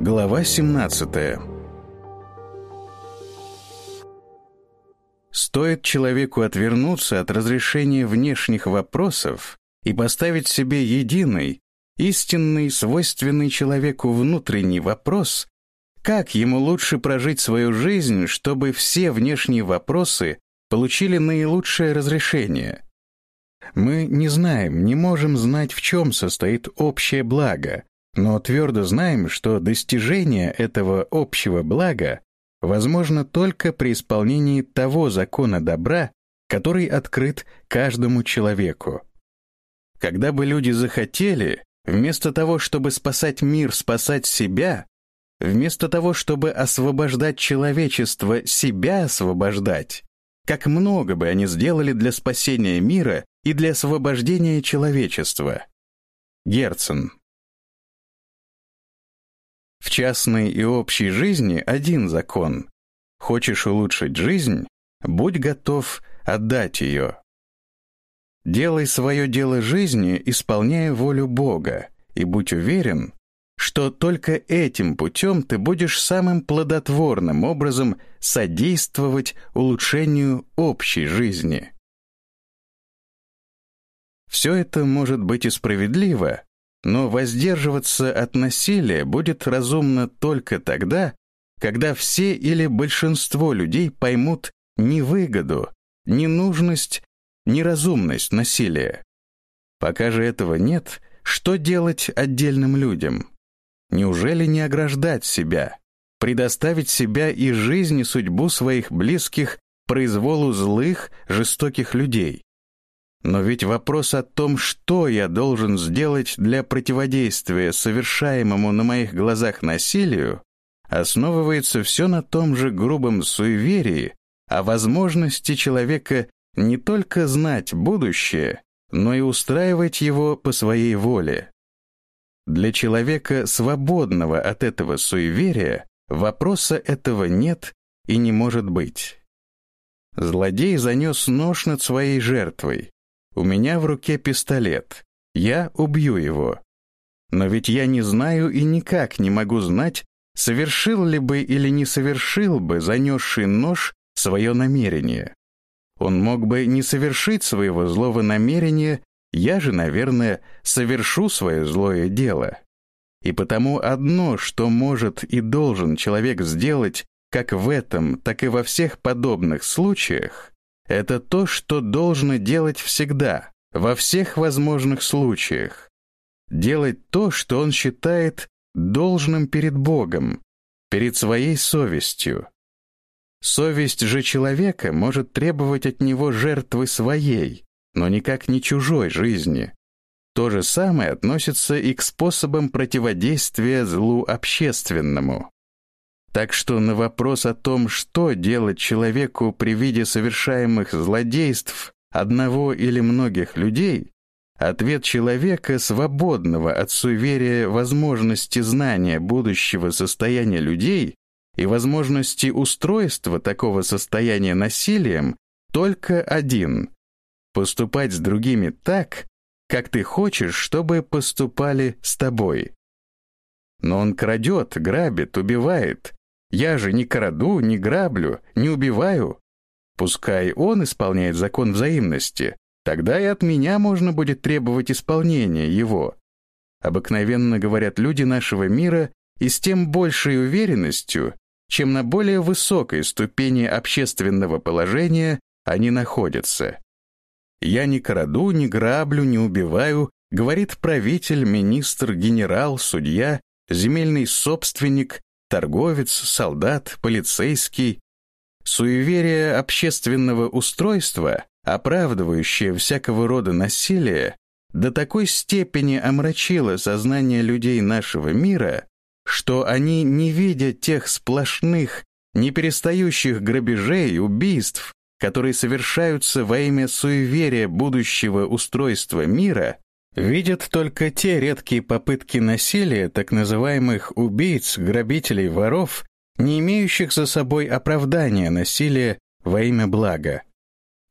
Глава 17 Стоит человеку отвернуться от разрешения внешних вопросов и поставить себе единый, истинный, свойственный человеку внутренний вопрос, как ему лучше прожить свою жизнь, чтобы все внешние вопросы получили наилучшее разрешение. Мы не знаем, не можем знать, в чем состоит общее благо, но твердо знаем, что достижение этого общего блага возможно только при исполнении того закона добра, который открыт каждому человеку. Когда бы люди захотели, вместо того, чтобы спасать мир, спасать себя, вместо того, чтобы освобождать человечество, себя освобождать, как много бы они сделали для спасения мира и для освобождения человечества. Герцен в частной и общей жизни один закон. Хочешь улучшить жизнь, будь готов отдать ее. Делай свое дело жизни, исполняя волю Бога, и будь уверен, что только этим путем ты будешь самым плодотворным образом содействовать улучшению общей жизни. Все это может быть и справедливо, но воздерживаться от насилия будет разумно только тогда, когда все или большинство людей поймут невыгоду, ненужность, неразумность насилия. Пока же этого нет, что делать отдельным людям? Неужели не ограждать себя, предоставить себя и жизнь и судьбу своих близких произволу злых, жестоких людей? Но ведь вопрос о том, что я должен сделать для противодействия совершаемому на моих глазах насилию, основывается все на том же грубом суеверии о возможности человека не только знать будущее, но и устраивать его по своей воле. Для человека, свободного от этого суеверия, вопроса этого нет и не может быть. Злодей занес нож над своей жертвой, у меня в руке пистолет. Я убью его. Но ведь я не знаю и никак не могу знать, совершил ли бы или не совершил бы занесший нож свое намерение. Он мог бы не совершить своего злого намерения, я же, наверное, совершу свое злое дело. И потому одно, что может и должен человек сделать как в этом, так и во всех подобных случаях, это то, что должно делать всегда, во всех возможных случаях. Делать то, что он считает должным перед Богом, перед своей совестью. Совесть же человека может требовать от него жертвы своей, но никак не чужой жизни. То же самое относится и к способам противодействия злу общественному. Так что на вопрос о том, что делать человеку при виде совершаемых злодейств одного или многих людей, ответ человека, свободного от суеверия возможности знания будущего состояния людей и возможности устройства такого состояния насилием, только один — поступать с другими так, как ты хочешь, чтобы поступали с тобой. Но он крадет, грабит, убивает, я же не краду, не граблю, не убиваю. Пускай он исполняет закон взаимности, тогда и от меня можно будет требовать исполнения его. Обыкновенно говорят люди нашего мира и с тем большей уверенностью, чем на более высокой ступени общественного положения они находятся. «Я не краду, не граблю, не убиваю», говорит правитель, министр, генерал, судья, земельный собственник, торговец, солдат, полицейский. Суеверие общественного устройства, оправдывающее всякого рода насилие, до такой степени омрачило сознание людей нашего мира, что они не видят тех сплошных, не перестающих грабежей, убийств, которые совершаются во имя суеверия будущего устройства мира, видят только те редкие попытки насилия так называемых убийц, грабителей, воров, не имеющих за собой оправдания насилия во имя блага.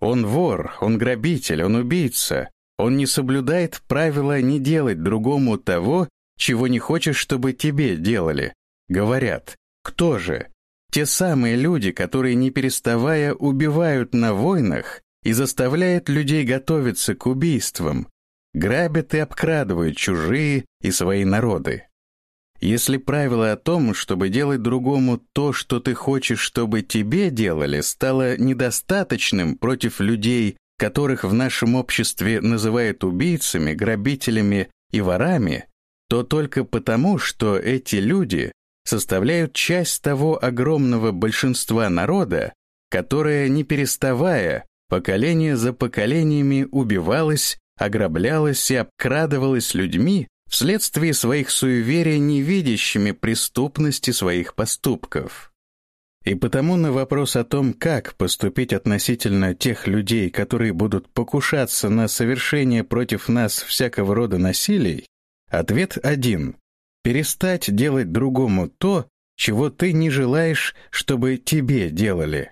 Он вор, он грабитель, он убийца. Он не соблюдает правила не делать другому того, чего не хочешь, чтобы тебе делали. говорят, кто же? Те самые люди, которые не переставая убивают на войнах и заставляют людей готовиться к убийствам, грабят и обкрадывают чужие и свои народы. Если правило о том, чтобы делать другому то, что ты хочешь, чтобы тебе делали, стало недостаточным против людей, которых в нашем обществе называют убийцами, грабителями и ворами, то только потому, что эти люди составляют часть того огромного большинства народа, которое, не переставая, поколение за поколениями убивалось, ограблялось и обкрадывалось людьми, вследствие своих суеверий, не видящими преступности своих поступков. И потому на вопрос о том, как поступить относительно тех людей, которые будут покушаться на совершение против нас всякого рода насилий, ответ один — перестать делать другому то, чего ты не желаешь, чтобы тебе делали.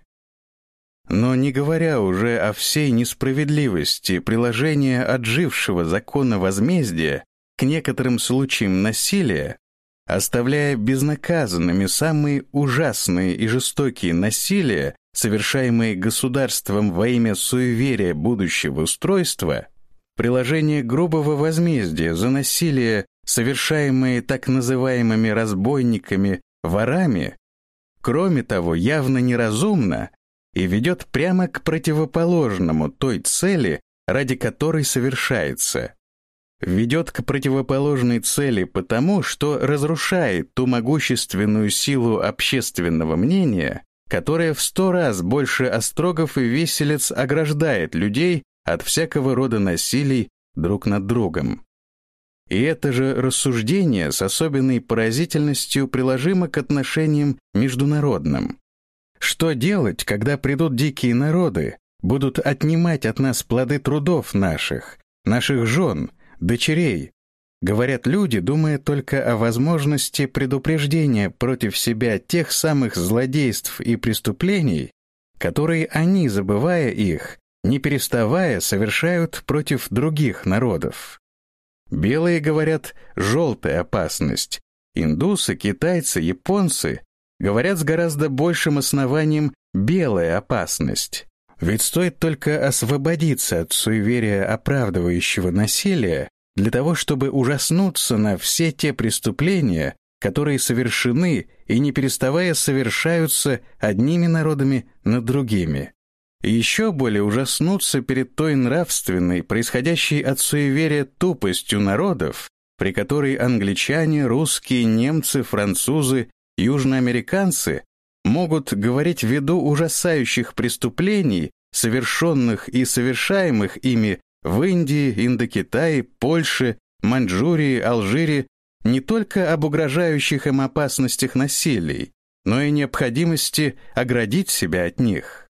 Но не говоря уже о всей несправедливости приложения отжившего закона возмездия к некоторым случаям насилия, оставляя безнаказанными самые ужасные и жестокие насилия, совершаемые государством во имя суеверия будущего устройства, приложение грубого возмездия за насилие, совершаемые так называемыми разбойниками, ворами, кроме того, явно неразумно и ведет прямо к противоположному той цели, ради которой совершается ведет к противоположной цели потому, что разрушает ту могущественную силу общественного мнения, которая в сто раз больше острогов и веселец ограждает людей от всякого рода насилий друг над другом. И это же рассуждение с особенной поразительностью приложимо к отношениям международным. Что делать, когда придут дикие народы, будут отнимать от нас плоды трудов наших, наших жен, дочерей. Говорят люди, думая только о возможности предупреждения против себя тех самых злодейств и преступлений, которые они, забывая их, не переставая, совершают против других народов. Белые говорят «желтая опасность», индусы, китайцы, японцы говорят с гораздо большим основанием «белая опасность». Ведь стоит только освободиться от суеверия оправдывающего насилия для того, чтобы ужаснуться на все те преступления, которые совершены и не переставая совершаются одними народами над другими. И еще более ужаснуться перед той нравственной, происходящей от суеверия тупостью народов, при которой англичане, русские, немцы, французы, южноамериканцы могут говорить ввиду ужасающих преступлений, совершенных и совершаемых ими в Индии, Индокитае, Польше, Маньчжурии, Алжире не только об угрожающих им опасностях насилий, но и необходимости оградить себя от них.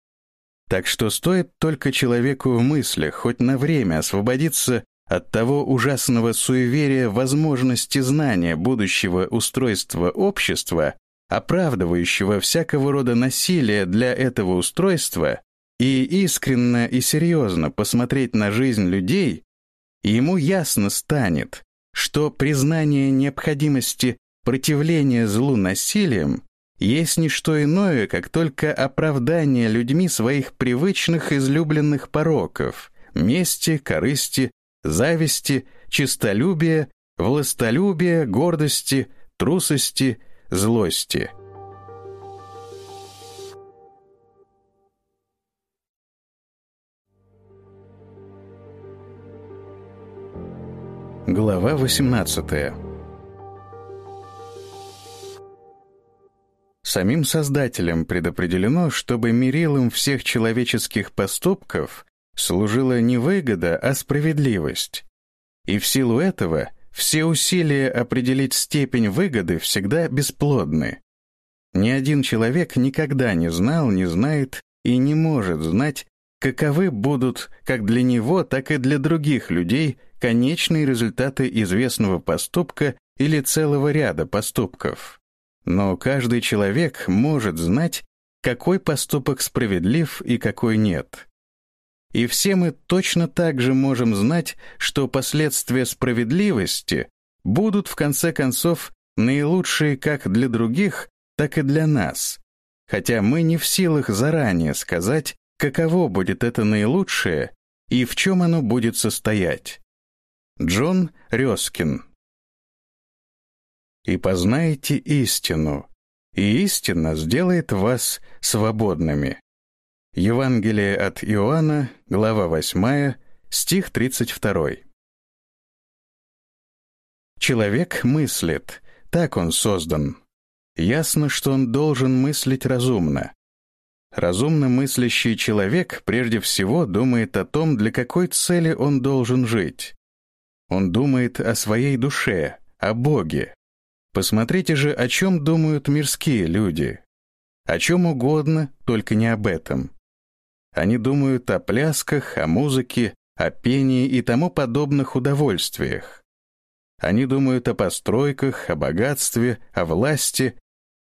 Так что стоит только человеку в мыслях хоть на время освободиться от того ужасного суеверия возможности знания будущего устройства общества, оправдывающего всякого рода насилие для этого устройства, и искренно и серьезно посмотреть на жизнь людей, ему ясно станет, что признание необходимости противления злу насилием есть не что иное, как только оправдание людьми своих привычных излюбленных пороков — мести, корысти, зависти, честолюбия, властолюбия, гордости, трусости, злости — Глава 18 Самим Создателем предопределено, чтобы мерилом всех человеческих поступков служила не выгода, а справедливость. И в силу этого все усилия определить степень выгоды всегда бесплодны. Ни один человек никогда не знал, не знает и не может знать, каковы будут как для него, так и для других людей конечные результаты известного поступка или целого ряда поступков. Но каждый человек может знать, какой поступок справедлив и какой нет. И все мы точно так же можем знать, что последствия справедливости будут в конце концов наилучшие как для других, так и для нас, хотя мы не в силах заранее сказать, каково будет это наилучшее и в чем оно будет состоять. Джон Рёскин «И познаете истину, и истина сделает вас свободными». Евангелие от Иоанна, глава 8, стих 32. Человек мыслит, так он создан. Ясно, что он должен мыслить разумно. Разумно мыслящий человек прежде всего думает о том, для какой цели он должен жить. Он думает о своей душе, о Боге. Посмотрите же, о чем думают мирские люди. О чем угодно, только не об этом. Они думают о плясках, о музыке, о пении и тому подобных удовольствиях. Они думают о постройках, о богатстве, о власти.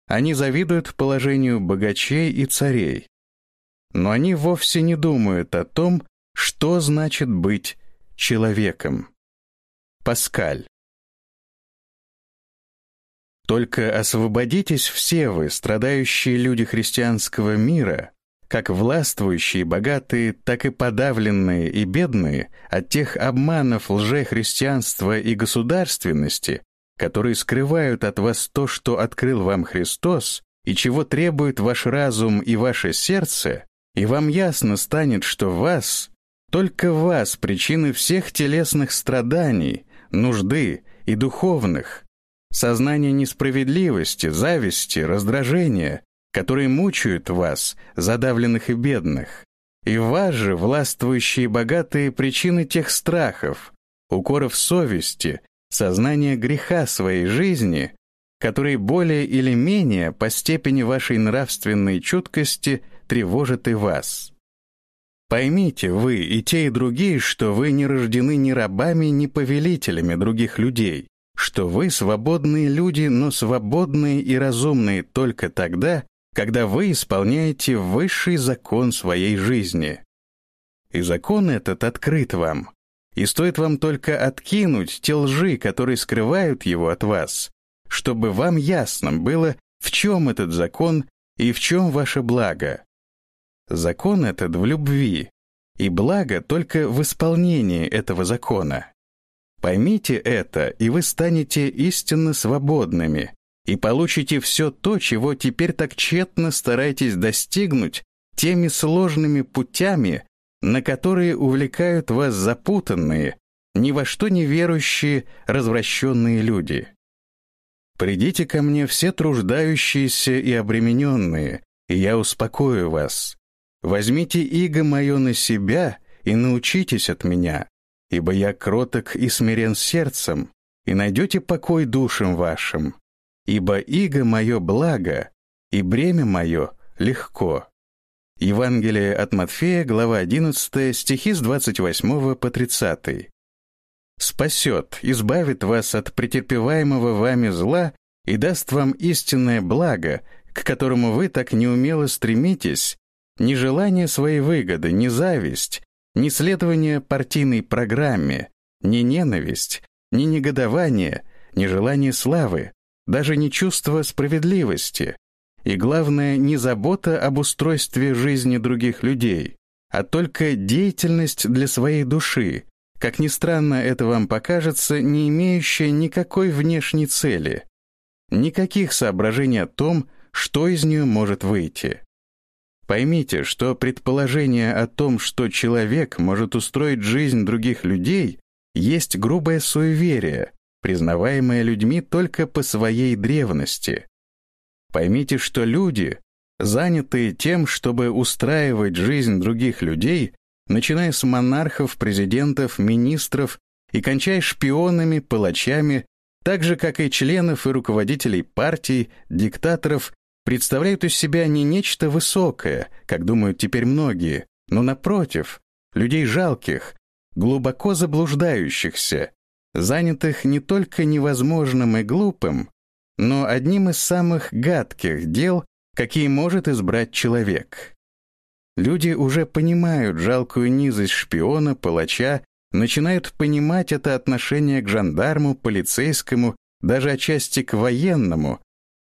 Они завидуют положению богачей и царей. Но они вовсе не думают о том, что значит быть человеком. Паскаль. Только освободитесь все вы, страдающие люди христианского мира, как властвующие, богатые, так и подавленные и бедные, от тех обманов лжехристианства и государственности, которые скрывают от вас то, что открыл вам Христос, и чего требует ваш разум и ваше сердце, и вам ясно станет, что вас, только вас причины всех телесных страданий, нужды и духовных, сознание несправедливости, зависти, раздражения, которые мучают вас, задавленных и бедных. И вас же властвующие богатые причины тех страхов, укоров совести, сознания греха своей жизни, которые более или менее по степени вашей нравственной чуткости тревожат и вас. Поймите вы и те, и другие, что вы не рождены ни рабами, ни повелителями других людей, что вы свободные люди, но свободные и разумные только тогда, когда вы исполняете высший закон своей жизни. И закон этот открыт вам, и стоит вам только откинуть те лжи, которые скрывают его от вас, чтобы вам ясно было, в чем этот закон и в чем ваше благо. Закон этот в любви, и благо только в исполнении этого закона. Поймите это, и вы станете истинно свободными, и получите все то, чего теперь так тщетно стараетесь достигнуть теми сложными путями, на которые увлекают вас запутанные, ни во что не верующие, развращенные люди. «Придите ко мне все труждающиеся и обремененные, и я успокою вас. Возьмите иго мое на себя и научитесь от меня, ибо я кроток и смирен сердцем, и найдете покой душам вашим, ибо иго мое благо, и бремя мое легко». Евангелие от Матфея, глава 11, стихи с 28 по 30. «Спасет, избавит вас от претерпеваемого вами зла и даст вам истинное благо, к которому вы так неумело стремитесь, ни желание своей выгоды, ни зависть, ни следование партийной программе, ни ненависть, ни негодование, ни желание славы, даже не чувство справедливости, и, главное, не забота об устройстве жизни других людей, а только деятельность для своей души, как ни странно это вам покажется, не имеющая никакой внешней цели, никаких соображений о том, что из нее может выйти. Поймите, что предположение о том, что человек может устроить жизнь других людей, есть грубое суеверие, признаваемое людьми только по своей древности. Поймите, что люди, занятые тем, чтобы устраивать жизнь других людей, начиная с монархов, президентов, министров и кончая шпионами, палачами, так же, как и членов и руководителей партий, диктаторов, представляют из себя не нечто высокое, как думают теперь многие, но, напротив, людей жалких, глубоко заблуждающихся, занятых не только невозможным и глупым, но одним из самых гадких дел, какие может избрать человек. Люди уже понимают жалкую низость шпиона, палача, начинают понимать это отношение к жандарму, полицейскому, даже отчасти к военному,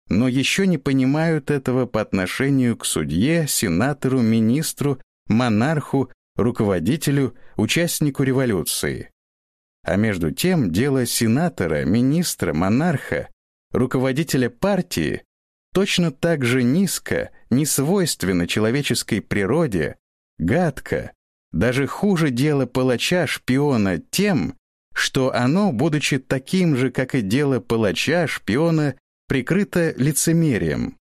но еще не понимают этого по отношению к судье, сенатору, министру, монарху, руководителю, участнику революции. А между тем дело сенатора, министра, монарха, руководителя партии точно так же низко, не свойственно человеческой природе, гадко, даже хуже дело палача, шпиона тем, что оно, будучи таким же, как и дело палача, шпиона, прикрыто лицемерием.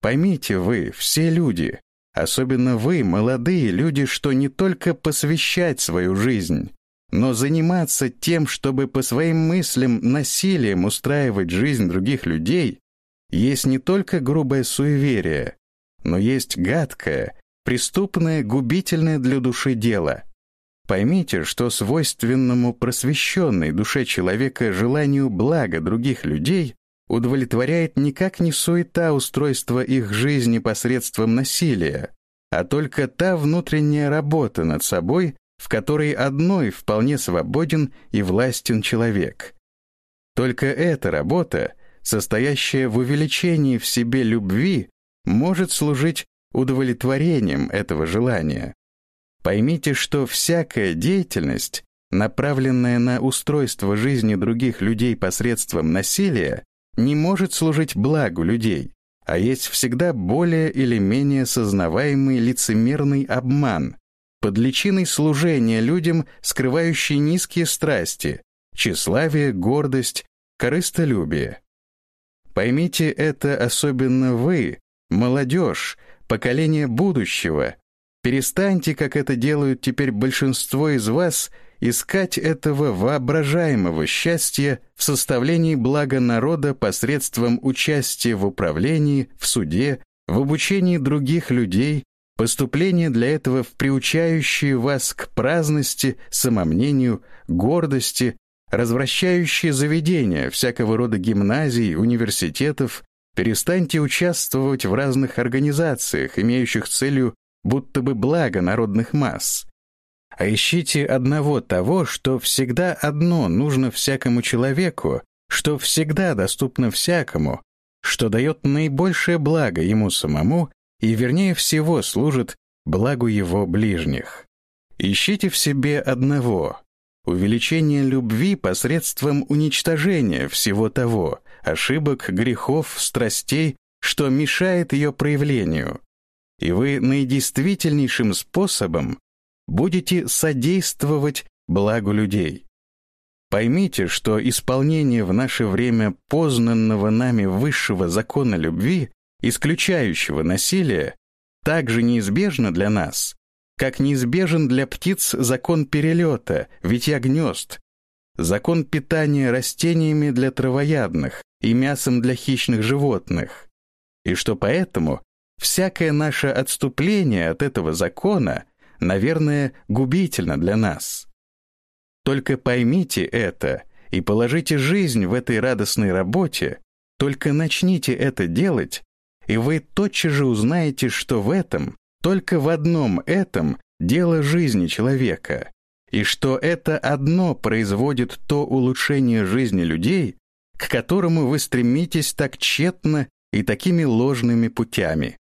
Поймите вы, все люди, особенно вы, молодые люди, что не только посвящать свою жизнь, но заниматься тем, чтобы по своим мыслям насилием устраивать жизнь других людей, есть не только грубое суеверие, но есть гадкое, преступное, губительное для души дело. Поймите, что свойственному просвещенной душе человека желанию блага других людей удовлетворяет никак не суета устройства их жизни посредством насилия, а только та внутренняя работа над собой, в которой одной вполне свободен и властен человек. Только эта работа, состоящая в увеличении в себе любви, может служить удовлетворением этого желания. Поймите, что всякая деятельность, направленная на устройство жизни других людей посредством насилия, не может служить благу людей, а есть всегда более или менее сознаваемый лицемерный обман, под личиной служения людям, скрывающий низкие страсти, тщеславие, гордость, корыстолюбие. Поймите это особенно вы, молодежь, поколение будущего. Перестаньте, как это делают теперь большинство из вас, искать этого воображаемого счастья в составлении блага народа посредством участия в управлении, в суде, в обучении других людей, поступления для этого в приучающие вас к праздности, самомнению, гордости, развращающие заведения всякого рода гимназий, университетов, перестаньте участвовать в разных организациях, имеющих целью будто бы благо народных масс. А ищите одного того, что всегда одно нужно всякому человеку, что всегда доступно всякому, что дает наибольшее благо ему самому и, вернее всего, служит благу его ближних. Ищите в себе одного, увеличение любви посредством уничтожения всего того, ошибок, грехов, страстей, что мешает ее проявлению. И вы наидействительнейшим способом будете содействовать благу людей. Поймите, что исполнение в наше время познанного нами высшего закона любви, исключающего насилие, также неизбежно для нас, как неизбежен для птиц закон перелета, витья гнезд, закон питания растениями для травоядных и мясом для хищных животных, и что поэтому всякое наше отступление от этого закона наверное, губительно для нас. Только поймите это и положите жизнь в этой радостной работе, только начните это делать, и вы тотчас же узнаете, что в этом, только в одном этом дело жизни человека, и что это одно производит то улучшение жизни людей, к которому вы стремитесь так тщетно и такими ложными путями.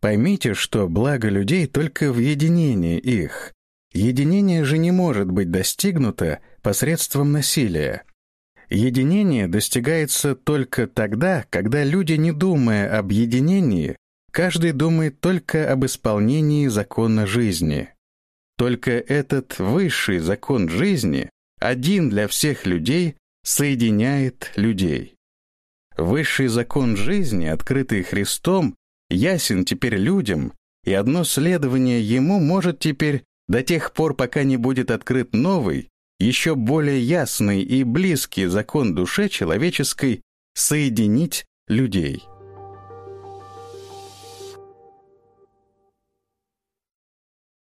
Поймите, что благо людей только в единении их. Единение же не может быть достигнуто посредством насилия. Единение достигается только тогда, когда люди, не думая об единении, каждый думает только об исполнении закона жизни. Только этот высший закон жизни, один для всех людей, соединяет людей. Высший закон жизни, открытый Христом, ясен теперь людям, и одно следование ему может теперь, до тех пор, пока не будет открыт новый, еще более ясный и близкий закон душе человеческой, соединить людей.